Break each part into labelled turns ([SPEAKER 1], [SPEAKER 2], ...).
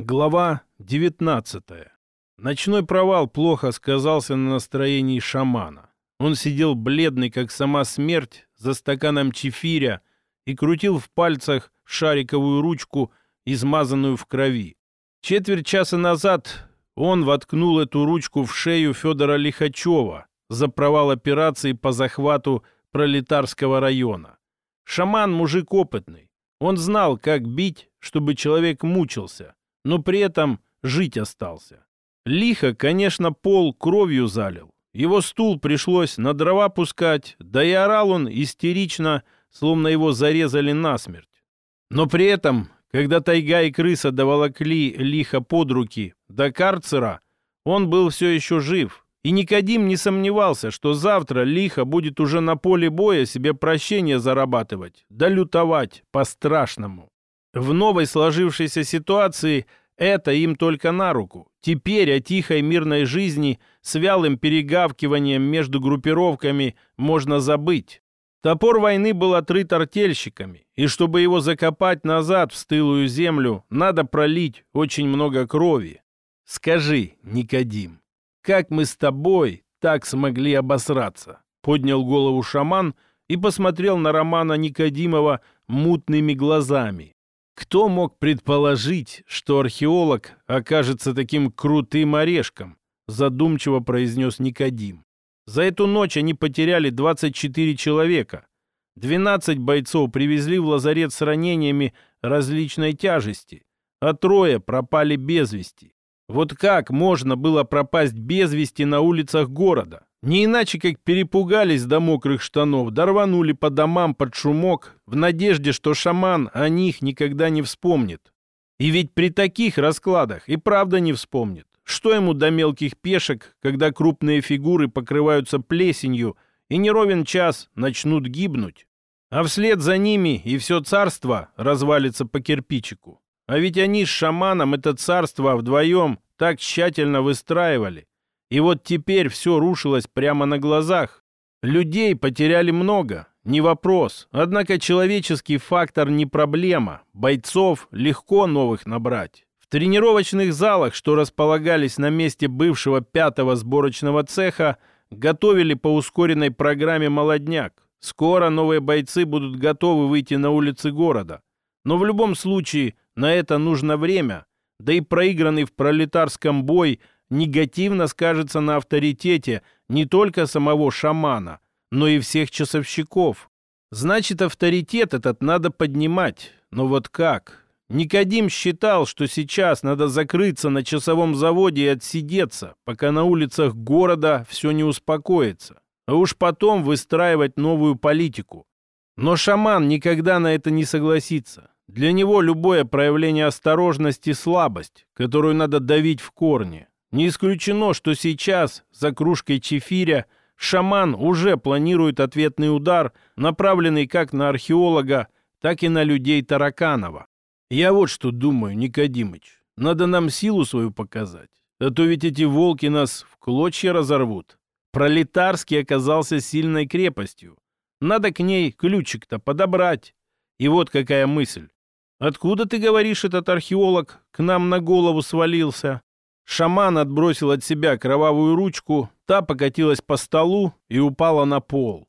[SPEAKER 1] Глава 19. Ночной провал плохо сказался на настроении шамана. Он сидел бледный, как сама смерть, за стаканом чефиря и крутил в пальцах шариковую ручку, измазанную в крови. Четверть часа назад он воткнул эту ручку в шею Федора Лихачева за провал операции по захвату пролетарского района. Шаман мужик опытный. Он знал, как бить, чтобы человек мучился но при этом жить остался. Лихо, конечно, пол кровью залил. Его стул пришлось на дрова пускать, да и орал он истерично, словно его зарезали насмерть. Но при этом, когда тайга и крыса доволокли лихо под руки до карцера, он был все еще жив. И Никодим не сомневался, что завтра лихо будет уже на поле боя себе прощение зарабатывать, да лютовать по-страшному. В новой сложившейся ситуации это им только на руку. Теперь о тихой мирной жизни с вялым перегавкиванием между группировками можно забыть. Топор войны был отрыт артельщиками, и чтобы его закопать назад в стылую землю, надо пролить очень много крови. Скажи, Никодим, как мы с тобой так смогли обосраться? Поднял голову шаман и посмотрел на Романа Никодимова мутными глазами. Кто мог предположить, что археолог окажется таким крутым орешком? Задумчиво произнес Никодим. За эту ночь они потеряли 24 человека. 12 бойцов привезли в лазарет с ранениями различной тяжести, а трое пропали без вести. Вот как можно было пропасть без вести на улицах города? Не иначе, как перепугались до мокрых штанов, дорванули по домам под шумок, в надежде, что шаман о них никогда не вспомнит. И ведь при таких раскладах и правда не вспомнит. Что ему до мелких пешек, когда крупные фигуры покрываются плесенью и не ровен час начнут гибнуть? А вслед за ними и все царство развалится по кирпичику. А ведь они с шаманом это царство вдвоем так тщательно выстраивали, и вот теперь все рушилось прямо на глазах. Людей потеряли много, не вопрос. Однако человеческий фактор не проблема. Бойцов легко новых набрать. В тренировочных залах, что располагались на месте бывшего пятого сборочного цеха, готовили по ускоренной программе «Молодняк». Скоро новые бойцы будут готовы выйти на улицы города. Но в любом случае на это нужно время, да и проигранный в пролетарском бой – негативно скажется на авторитете не только самого шамана, но и всех часовщиков. Значит, авторитет этот надо поднимать. Но вот как? Никодим считал, что сейчас надо закрыться на часовом заводе и отсидеться, пока на улицах города все не успокоится. А уж потом выстраивать новую политику. Но шаман никогда на это не согласится. Для него любое проявление осторожности – слабость, которую надо давить в корне. Не исключено, что сейчас, за кружкой чефиря, шаман уже планирует ответный удар, направленный как на археолога, так и на людей Тараканова. Я вот что думаю, Никодимыч, надо нам силу свою показать, а то ведь эти волки нас в клочья разорвут. Пролетарский оказался сильной крепостью. Надо к ней ключик-то подобрать. И вот какая мысль. Откуда, ты говоришь, этот археолог к нам на голову свалился? Шаман отбросил от себя кровавую ручку, та покатилась по столу и упала на пол.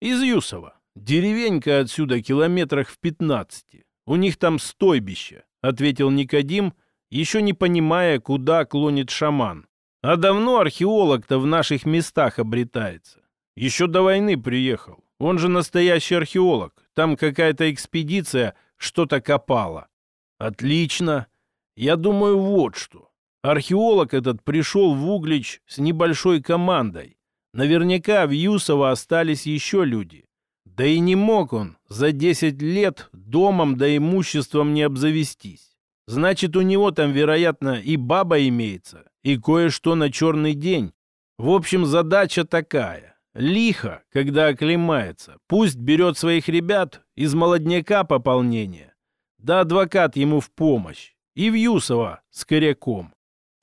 [SPEAKER 1] Из Юсова. Деревенька отсюда километрах в пятнадцати. У них там стойбище, ответил Никодим, еще не понимая, куда клонит шаман. А давно археолог-то в наших местах обретается. Еще до войны приехал. Он же настоящий археолог. Там какая-то экспедиция что-то копала. Отлично. Я думаю, вот что. Археолог этот пришел в Углич с небольшой командой. Наверняка в Юсово остались еще люди. Да и не мог он за 10 лет домом да имуществом не обзавестись. Значит, у него там, вероятно, и баба имеется, и кое-что на черный день. В общем, задача такая. Лихо, когда оклемается, пусть берет своих ребят из молодняка пополнения. Да адвокат ему в помощь. И в Юсово с коряком.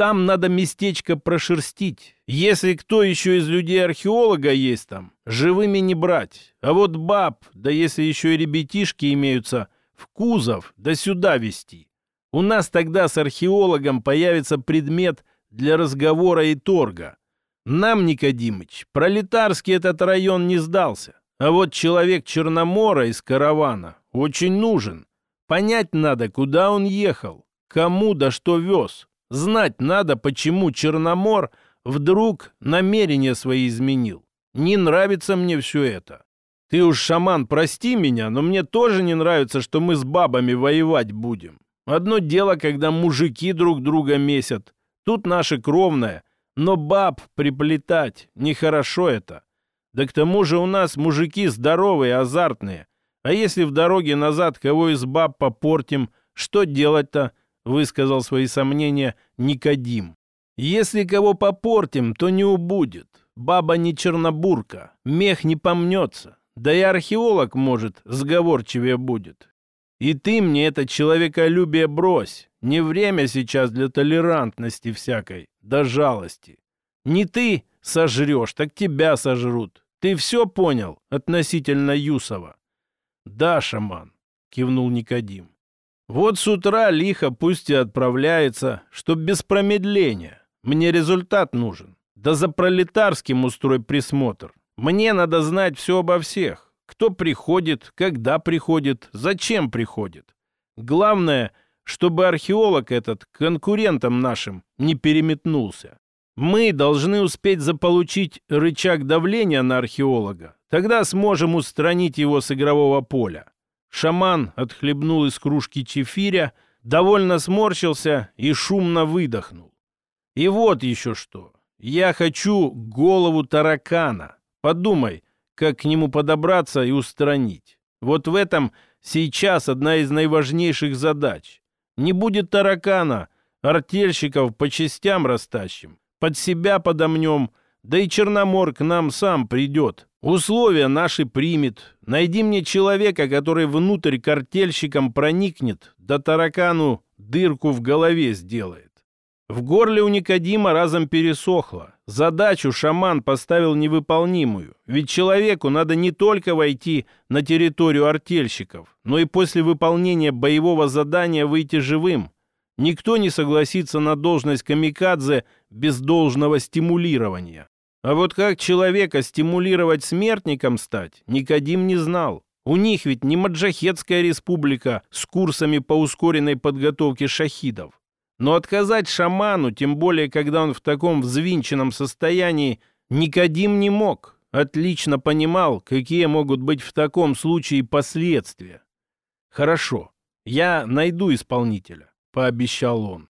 [SPEAKER 1] Там надо местечко прошерстить. Если кто еще из людей археолога есть там, живыми не брать. А вот баб, да если еще и ребятишки имеются, в кузов, да сюда вести. У нас тогда с археологом появится предмет для разговора и торга. Нам, Никодимыч, пролетарский этот район не сдался. А вот человек Черномора из каравана очень нужен. Понять надо, куда он ехал, кому да что вез. Знать надо, почему Черномор вдруг намерения свои изменил. Не нравится мне все это. Ты уж, шаман, прости меня, но мне тоже не нравится, что мы с бабами воевать будем. Одно дело, когда мужики друг друга месят. Тут наше кровное. Но баб приплетать нехорошо это. Да к тому же у нас мужики здоровые, азартные. А если в дороге назад кого из баб попортим, что делать-то? Высказал свои сомнения Никодим. Если кого попортим, то не убудет. Баба не чернобурка, мех не помнется. Да и археолог, может, сговорчивее будет. И ты мне это человеколюбие брось. Не время сейчас для толерантности всякой, да жалости. Не ты сожрешь, так тебя сожрут. Ты все понял относительно Юсова? Да, шаман, кивнул Никодим. Вот с утра лихо пусть и отправляется, чтоб без промедления. Мне результат нужен. Да за пролетарским устрой присмотр. Мне надо знать все обо всех кто приходит, когда приходит, зачем приходит. Главное, чтобы археолог этот конкурентом нашим не переметнулся. Мы должны успеть заполучить рычаг давления на археолога. Тогда сможем устранить его с игрового поля. Шаман отхлебнул из кружки чефиря, довольно сморщился и шумно выдохнул. И вот еще что. Я хочу голову таракана. Подумай, как к нему подобраться и устранить. Вот в этом сейчас одна из наиважнейших задач. Не будет таракана, артельщиков по частям растащим, под себя подомнем, да и Черномор к нам сам придет. Условия наши примет. Найди мне человека, который внутрь к артельщикам проникнет, да таракану дырку в голове сделает. В горле у Никодима разом пересохло. Задачу шаман поставил невыполнимую, ведь человеку надо не только войти на территорию артельщиков, но и после выполнения боевого задания выйти живым. Никто не согласится на должность камикадзе без должного стимулирования. А вот как человека стимулировать смертником стать, Никодим не знал. У них ведь не Маджахетская республика с курсами по ускоренной подготовке шахидов. Но отказать шаману, тем более, когда он в таком взвинченном состоянии, Никодим не мог. Отлично понимал, какие могут быть в таком случае последствия. «Хорошо, я найду исполнителя», — пообещал он.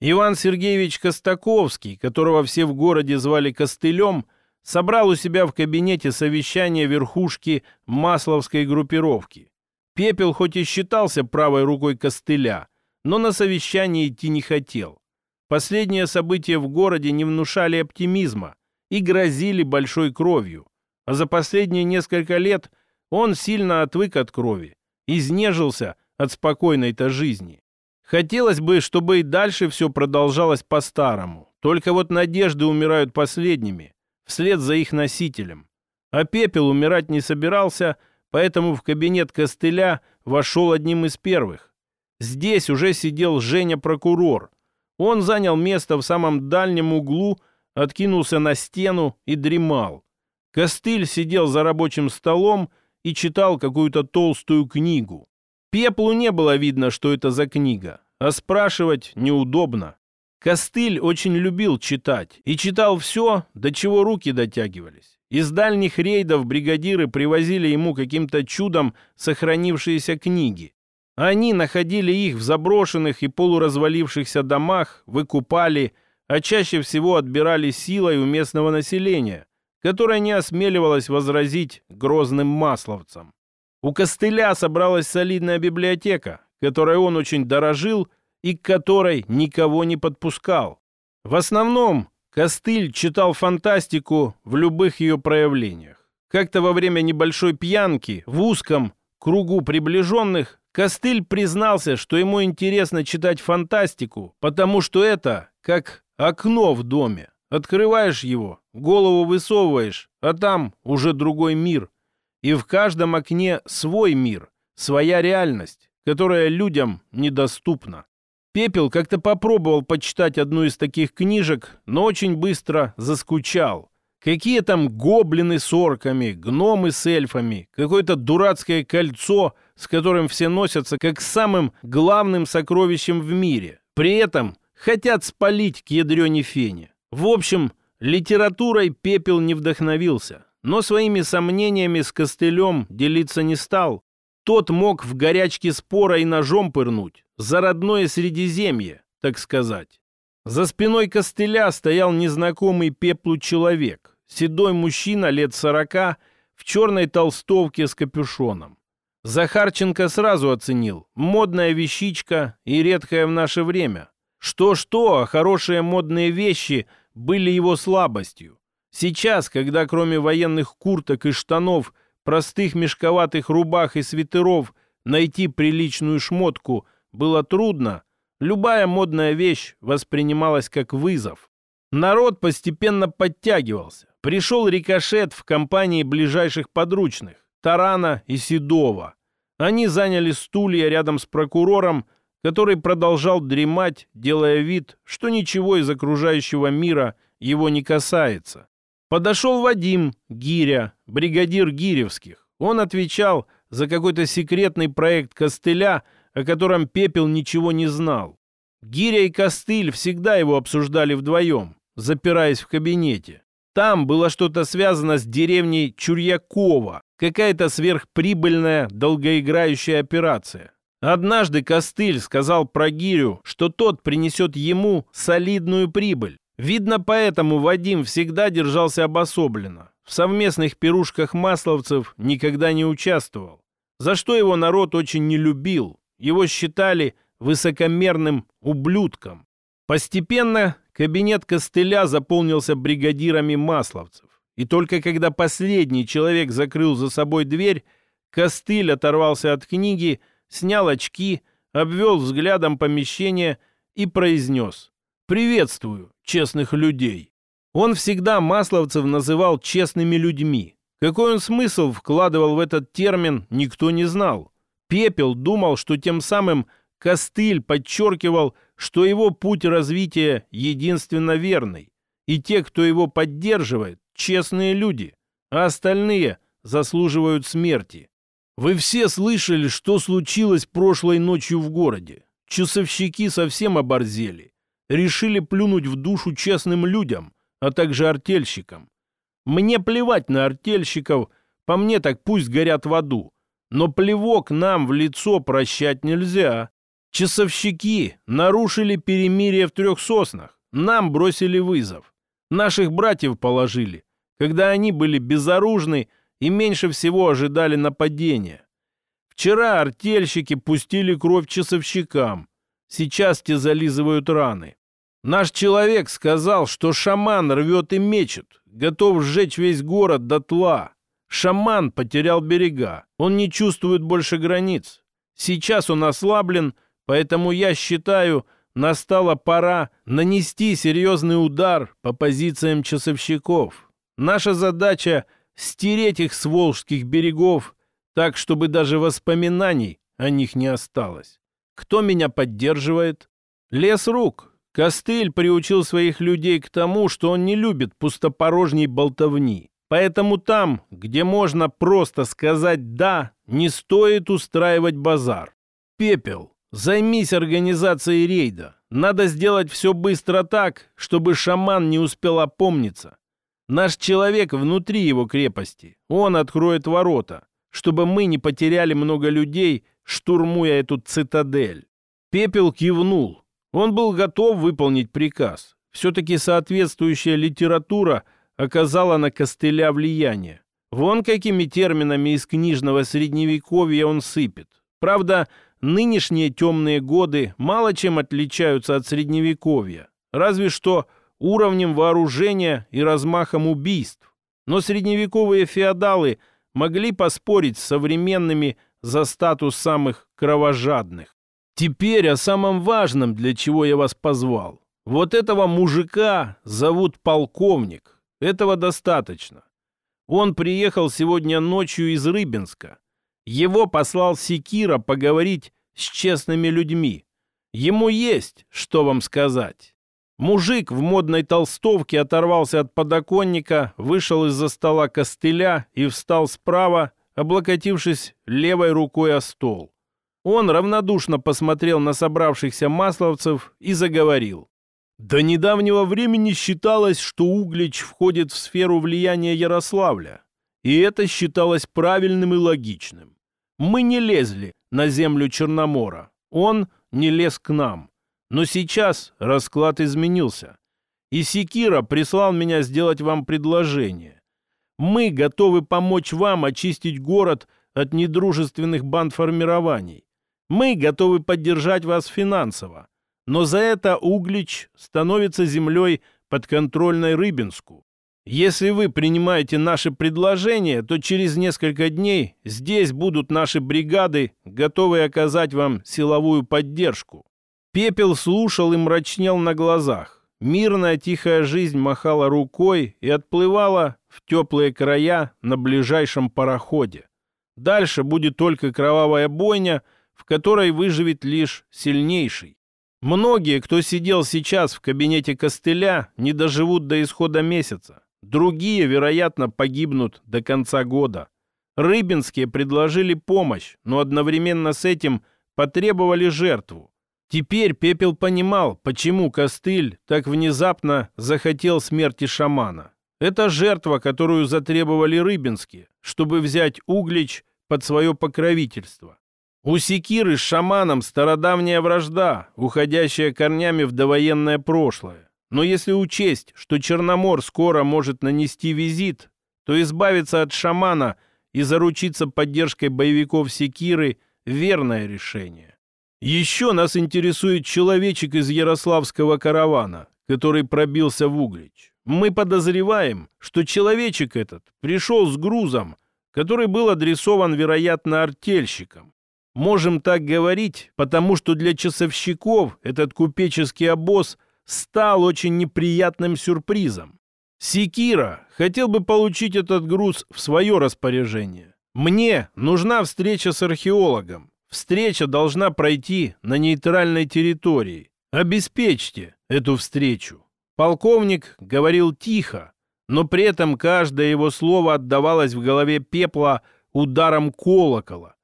[SPEAKER 1] Иван Сергеевич Костаковский, которого все в городе звали Костылем, собрал у себя в кабинете совещание верхушки Масловской группировки. Пепел хоть и считался правой рукой Костыля, но на совещание идти не хотел. Последние события в городе не внушали оптимизма и грозили большой кровью. А за последние несколько лет он сильно отвык от крови, изнежился от спокойной-то жизни. Хотелось бы, чтобы и дальше все продолжалось по-старому. Только вот надежды умирают последними, вслед за их носителем. А пепел умирать не собирался, поэтому в кабинет костыля вошел одним из первых. Здесь уже сидел Женя-прокурор. Он занял место в самом дальнем углу, откинулся на стену и дремал. Костыль сидел за рабочим столом и читал какую-то толстую книгу. Пеплу не было видно, что это за книга, а спрашивать неудобно. Костыль очень любил читать и читал все, до чего руки дотягивались. Из дальних рейдов бригадиры привозили ему каким-то чудом сохранившиеся книги. Они находили их в заброшенных и полуразвалившихся домах, выкупали, а чаще всего отбирали силой у местного населения, которое не осмеливалось возразить грозным масловцам. У Костыля собралась солидная библиотека, которой он очень дорожил и к которой никого не подпускал. В основном Костыль читал фантастику в любых ее проявлениях. Как-то во время небольшой пьянки в узком кругу приближенных Костыль признался, что ему интересно читать фантастику, потому что это как окно в доме. Открываешь его, голову высовываешь, а там уже другой мир. И в каждом окне свой мир, своя реальность, которая людям недоступна. Пепел как-то попробовал почитать одну из таких книжек, но очень быстро заскучал. Какие там гоблины с орками, гномы с эльфами, какое-то дурацкое кольцо, с которым все носятся как самым главным сокровищем в мире. При этом хотят спалить к ядрене фене. В общем, литературой Пепел не вдохновился, но своими сомнениями с костылем делиться не стал. Тот мог в горячке спора и ножом пырнуть, за родное Средиземье, так сказать. За спиной костыля стоял незнакомый пеплу человек, седой мужчина лет сорока в черной толстовке с капюшоном. Захарченко сразу оценил. Модная вещичка и редкая в наше время. Что-что, а хорошие модные вещи были его слабостью. Сейчас, когда кроме военных курток и штанов, простых мешковатых рубах и свитеров найти приличную шмотку было трудно, Любая модная вещь воспринималась как вызов. Народ постепенно подтягивался. Пришел рикошет в компании ближайших подручных – Тарана и Седова. Они заняли стулья рядом с прокурором, который продолжал дремать, делая вид, что ничего из окружающего мира его не касается. Подошел Вадим Гиря, бригадир Гиревских. Он отвечал за какой-то секретный проект костыля – о котором Пепел ничего не знал. Гиря и Костыль всегда его обсуждали вдвоем, запираясь в кабинете. Там было что-то связано с деревней Чурьякова, какая-то сверхприбыльная долгоиграющая операция. Однажды Костыль сказал про Гирю, что тот принесет ему солидную прибыль. Видно, поэтому Вадим всегда держался обособленно. В совместных пирушках масловцев никогда не участвовал, за что его народ очень не любил. Его считали высокомерным ублюдком. Постепенно кабинет костыля заполнился бригадирами масловцев. И только когда последний человек закрыл за собой дверь, костыль оторвался от книги, снял очки, обвел взглядом помещение и произнес «Приветствую, честных людей». Он всегда масловцев называл честными людьми. Какой он смысл вкладывал в этот термин, никто не знал. Пепел думал, что тем самым Костыль подчеркивал, что его путь развития единственно верный, и те, кто его поддерживает, честные люди, а остальные заслуживают смерти. Вы все слышали, что случилось прошлой ночью в городе. Часовщики совсем оборзели. Решили плюнуть в душу честным людям, а также артельщикам. Мне плевать на артельщиков, по мне так пусть горят в аду. Но плевок нам в лицо прощать нельзя. Часовщики нарушили перемирие в трех соснах. Нам бросили вызов. Наших братьев положили, когда они были безоружны и меньше всего ожидали нападения. Вчера артельщики пустили кровь часовщикам. Сейчас те зализывают раны. Наш человек сказал, что шаман рвет и мечет, готов сжечь весь город дотла. Шаман потерял берега. Он не чувствует больше границ. Сейчас он ослаблен, поэтому я считаю, настала пора нанести серьезный удар по позициям часовщиков. Наша задача — стереть их с волжских берегов, так, чтобы даже воспоминаний о них не осталось. Кто меня поддерживает? Лес рук. Костыль приучил своих людей к тому, что он не любит пустопорожней болтовни. Поэтому там, где можно просто сказать «да», не стоит устраивать базар. Пепел, займись организацией рейда. Надо сделать все быстро так, чтобы шаман не успел опомниться. Наш человек внутри его крепости. Он откроет ворота, чтобы мы не потеряли много людей, штурмуя эту цитадель. Пепел кивнул. Он был готов выполнить приказ. Все-таки соответствующая литература – оказала на костыля влияние. Вон какими терминами из книжного средневековья он сыпет. Правда, нынешние темные годы мало чем отличаются от средневековья, разве что уровнем вооружения и размахом убийств. Но средневековые феодалы могли поспорить с современными за статус самых кровожадных. Теперь о самом важном, для чего я вас позвал. Вот этого мужика зовут полковник. Этого достаточно. Он приехал сегодня ночью из Рыбинска. Его послал Секира поговорить с честными людьми. Ему есть, что вам сказать. Мужик в модной толстовке оторвался от подоконника, вышел из-за стола костыля и встал справа, облокотившись левой рукой о стол. Он равнодушно посмотрел на собравшихся масловцев и заговорил. До недавнего времени считалось, что Углич входит в сферу влияния Ярославля, и это считалось правильным и логичным. Мы не лезли на землю Черномора, он не лез к нам. Но сейчас расклад изменился. И Секира прислал меня сделать вам предложение. Мы готовы помочь вам очистить город от недружественных бандформирований. Мы готовы поддержать вас финансово. Но за это Углич становится землей подконтрольной Рыбинску. Если вы принимаете наши предложения, то через несколько дней здесь будут наши бригады, готовые оказать вам силовую поддержку. Пепел слушал и мрачнел на глазах. Мирная тихая жизнь махала рукой и отплывала в теплые края на ближайшем пароходе. Дальше будет только кровавая бойня, в которой выживет лишь сильнейший. Многие, кто сидел сейчас в кабинете костыля, не доживут до исхода месяца. Другие, вероятно, погибнут до конца года. Рыбинские предложили помощь, но одновременно с этим потребовали жертву. Теперь Пепел понимал, почему Костыль так внезапно захотел смерти шамана. Это жертва, которую затребовали Рыбинские, чтобы взять Углич под свое покровительство. У Секиры с шаманом стародавняя вражда, уходящая корнями в довоенное прошлое. Но если учесть, что Черномор скоро может нанести визит, то избавиться от шамана и заручиться поддержкой боевиков Секиры – верное решение. Еще нас интересует человечек из Ярославского каравана, который пробился в Углич. Мы подозреваем, что человечек этот пришел с грузом, который был адресован, вероятно, артельщикам. Можем так говорить, потому что для часовщиков этот купеческий обоз стал очень неприятным сюрпризом. Секира хотел бы получить этот груз в свое распоряжение. Мне нужна встреча с археологом. Встреча должна пройти на нейтральной территории. Обеспечьте эту встречу. Полковник говорил тихо, но при этом каждое его слово отдавалось в голове пепла ударом колокола.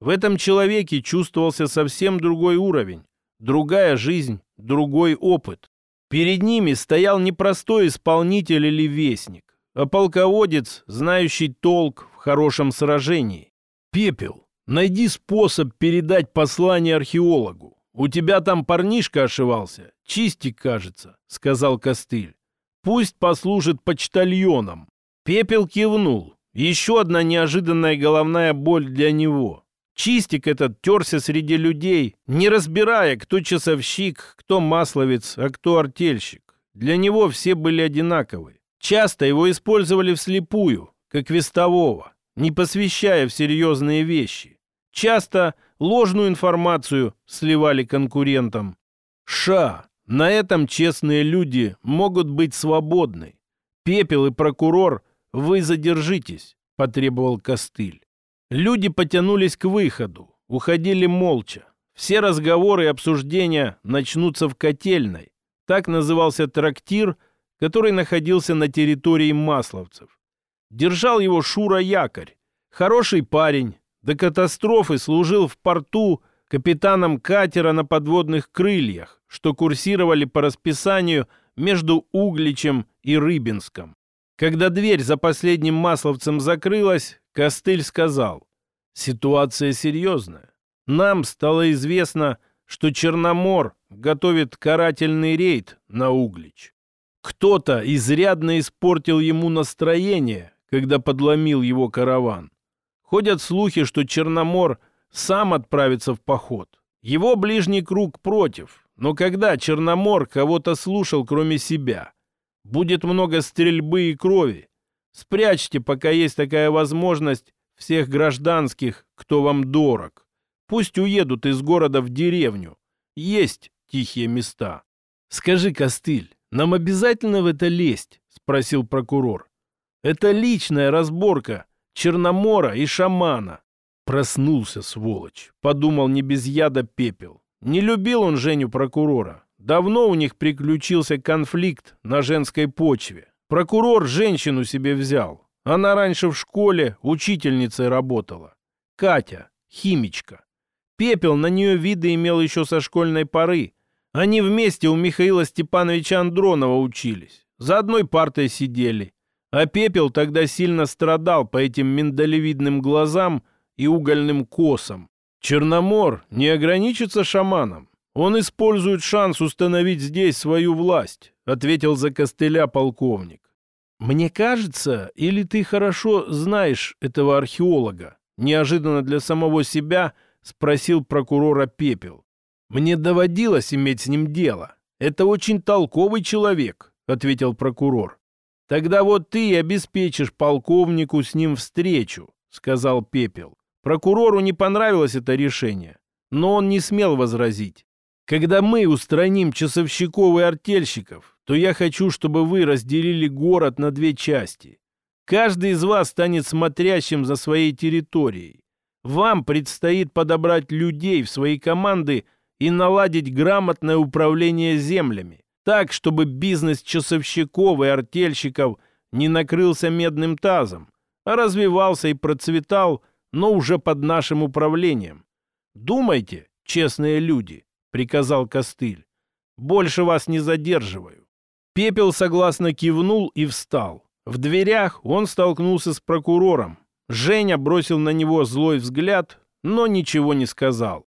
[SPEAKER 1] В этом человеке чувствовался совсем другой уровень, другая жизнь, другой опыт. Перед ними стоял не простой исполнитель или вестник, а полководец, знающий толк в хорошем сражении. Пепел, Найди способ передать послание археологу. У тебя там парнишка ошивался, чистик, кажется, — сказал Костыль. Пусть послужит почтальоном. Пепел кивнул. Еще одна неожиданная головная боль для него. Чистик этот терся среди людей, не разбирая, кто часовщик, кто масловец, а кто артельщик. Для него все были одинаковы. Часто его использовали вслепую, как вестового, не посвящая в серьезные вещи. Часто ложную информацию сливали конкурентам. Ша, на этом честные люди могут быть свободны. Пепел и прокурор, вы задержитесь, потребовал Костыль. Люди потянулись к выходу, уходили молча. Все разговоры и обсуждения начнутся в котельной. Так назывался трактир, который находился на территории масловцев. Держал его Шура Якорь. Хороший парень, до катастрофы служил в порту капитаном катера на подводных крыльях, что курсировали по расписанию между Угличем и Рыбинском. Когда дверь за последним масловцем закрылась, Костыль сказал, «Ситуация серьезная. Нам стало известно, что Черномор готовит карательный рейд на Углич. Кто-то изрядно испортил ему настроение, когда подломил его караван. Ходят слухи, что Черномор сам отправится в поход. Его ближний круг против. Но когда Черномор кого-то слушал, кроме себя? Будет много стрельбы и крови. Спрячьте, пока есть такая возможность, всех гражданских, кто вам дорог. Пусть уедут из города в деревню. Есть тихие места. Скажи, Костыль, нам обязательно в это лезть? Спросил прокурор. Это личная разборка Черномора и шамана. Проснулся, сволочь. Подумал не без яда пепел. Не любил он Женю прокурора. Давно у них приключился конфликт на женской почве. Прокурор женщину себе взял. Она раньше в школе учительницей работала. Катя, химичка. Пепел на нее виды имел еще со школьной поры. Они вместе у Михаила Степановича Андронова учились. За одной партой сидели. А Пепел тогда сильно страдал по этим миндалевидным глазам и угольным косам. Черномор не ограничится шаманом. Он использует шанс установить здесь свою власть, ответил за костыля полковник. Мне кажется, или ты хорошо знаешь этого археолога? Неожиданно для самого себя – спросил прокурора Пепел. «Мне доводилось иметь с ним дело. Это очень толковый человек», — ответил прокурор. «Тогда вот ты обеспечишь полковнику с ним встречу», — сказал Пепел. Прокурору не понравилось это решение, но он не смел возразить. «Когда мы устраним часовщиков и артельщиков, то я хочу, чтобы вы разделили город на две части. Каждый из вас станет смотрящим за своей территорией. Вам предстоит подобрать людей в свои команды и наладить грамотное управление землями, так, чтобы бизнес часовщиков и артельщиков не накрылся медным тазом, а развивался и процветал, но уже под нашим управлением. Думайте, честные люди, приказал Костыль. Больше вас не задерживаю. Пепел согласно кивнул и встал. В дверях он столкнулся с прокурором, Женя бросил на него злой взгляд, но ничего не сказал.